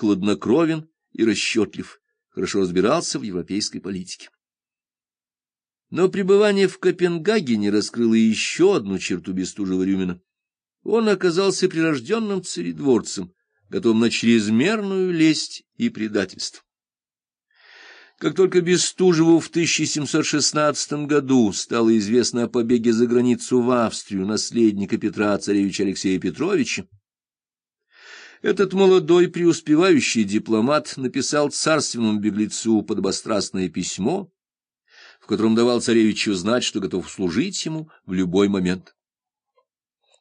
хладнокровен и расчетлив, хорошо разбирался в европейской политике. Но пребывание в Копенгагене раскрыло еще одну черту Бестужева-Рюмина. Он оказался прирожденным царедворцем, готовым на чрезмерную лесть и предательство. Как только Бестужеву в 1716 году стало известно о побеге за границу в Австрию наследника Петра царевича Алексея Петровича, этот молодой преуспевающий дипломат написал царственному беглецу подобострастное письмо, в котором давал царевичу знать, что готов служить ему в любой момент.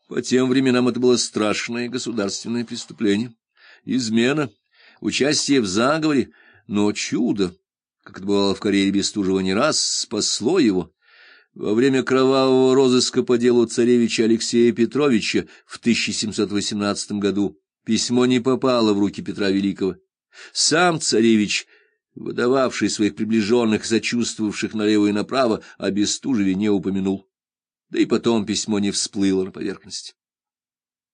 По тем временам это было страшное государственное преступление, измена, участие в заговоре, но чудо, как это бывало в карьере Бестужева не раз, спасло его. Во время кровавого розыска по делу царевича Алексея Петровича в 1718 году Письмо не попало в руки Петра Великого. Сам царевич, выдававший своих приближенных, зачувствовавших налево и направо, о Бестужеве не упомянул. Да и потом письмо не всплыло на поверхность.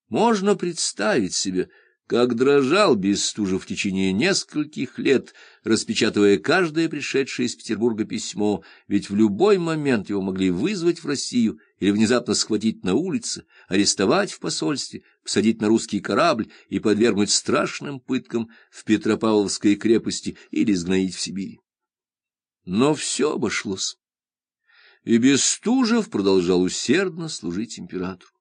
Можно представить себе, как дрожал Бестужев в течение нескольких лет, распечатывая каждое пришедшее из Петербурга письмо, ведь в любой момент его могли вызвать в Россию или внезапно схватить на улице, арестовать в посольстве, посадить на русский корабль и подвергнуть страшным пыткам в Петропавловской крепости или сгноить в Сибири. Но все обошлось. И Бестужев продолжал усердно служить императору.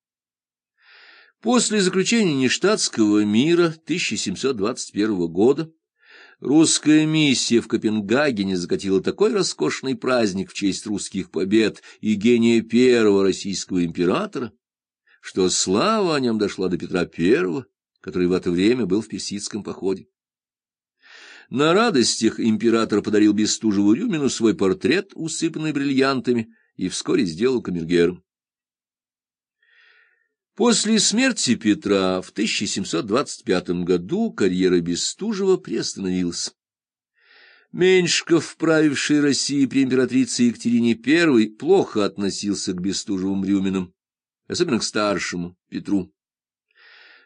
После заключения Нештатского мира 1721 года русская миссия в Копенгагене закатила такой роскошный праздник в честь русских побед и гения первого российского императора, что слава о нем дошла до Петра I, который в это время был в персидском походе. На радостях император подарил Бестужеву Рюмину свой портрет, усыпанный бриллиантами, и вскоре сделал камергером. После смерти Петра в 1725 году карьера Бестужева приостановилась. Меньшиков, правивший Россией при императрице Екатерине I, плохо относился к Бестужевым Рюминам, особенно к старшему Петру.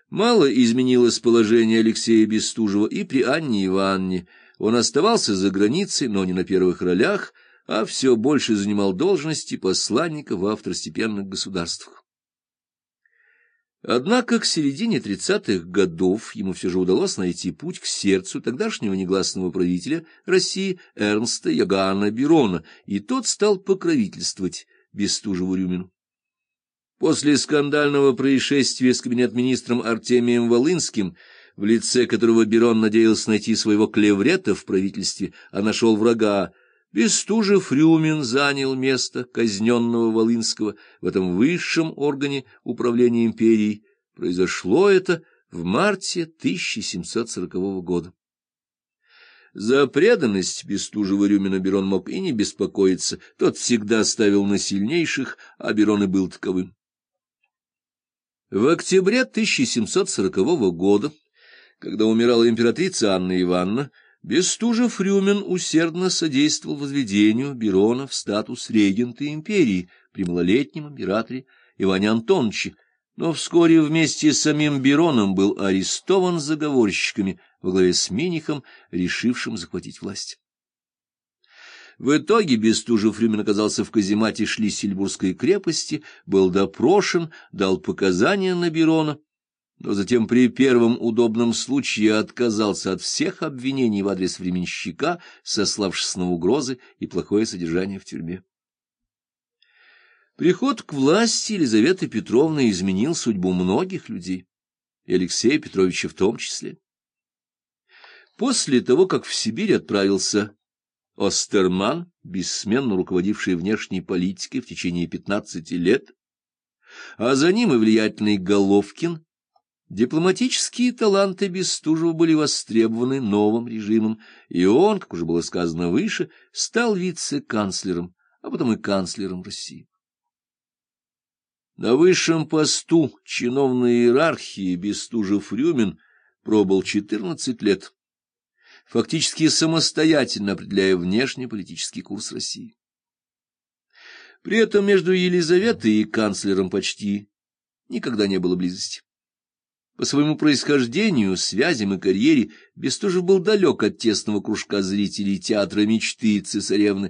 Мало изменилось положение Алексея Бестужева и при Анне Ивановне. Он оставался за границей, но не на первых ролях, а все больше занимал должности посланника во второстепенных государствах. Однако к середине тридцатых годов ему все же удалось найти путь к сердцу тогдашнего негласного правителя России Эрнста Ягана Берона, и тот стал покровительствовать Бестужеву-Рюмину. После скандального происшествия с кабинет-министром Артемием Волынским, в лице которого Берон надеялся найти своего клеврета в правительстве, а нашел врага, Бестужев Рюмин занял место казненного Волынского в этом высшем органе управления империей. Произошло это в марте 1740 года. За преданность Бестужева-Рюмина Берон мог и не беспокоиться, тот всегда ставил на сильнейших, а Берон и был таковым. В октябре 1740 года, когда умирала императрица Анна Ивановна, Бестужев-Рюмин усердно содействовал возведению Берона в статус регента империи при малолетнем императоре Иване Антоновиче, но вскоре вместе с самим Бероном был арестован заговорщиками во главе с Минихом, решившим захватить власть. В итоге Бестужев-Рюмин оказался в каземате Шлиссельбургской крепости, был допрошен, дал показания на Берона, но затем при первом удобном случае отказался от всех обвинений в адрес временщика, сославшись на угрозы и плохое содержание в тюрьме. Приход к власти Елизаветы Петровны изменил судьбу многих людей, и Алексея Петровича в том числе. После того, как в Сибирь отправился Остерман, бессменно руководивший внешней политикой в течение пятнадцати лет, а за ним и влиятельный Головкин, Дипломатические таланты Бестужева были востребованы новым режимом, и он, как уже было сказано выше, стал вице-канцлером, а потом и канцлером России. На высшем посту чиновной иерархии Бестужев-Рюмин пробыл 14 лет, фактически самостоятельно определяя внешнеполитический курс России. При этом между Елизаветой и канцлером почти никогда не было близости. По своему происхождению, связям и карьере Бестужев был далек от тесного кружка зрителей театра мечты цесаревны,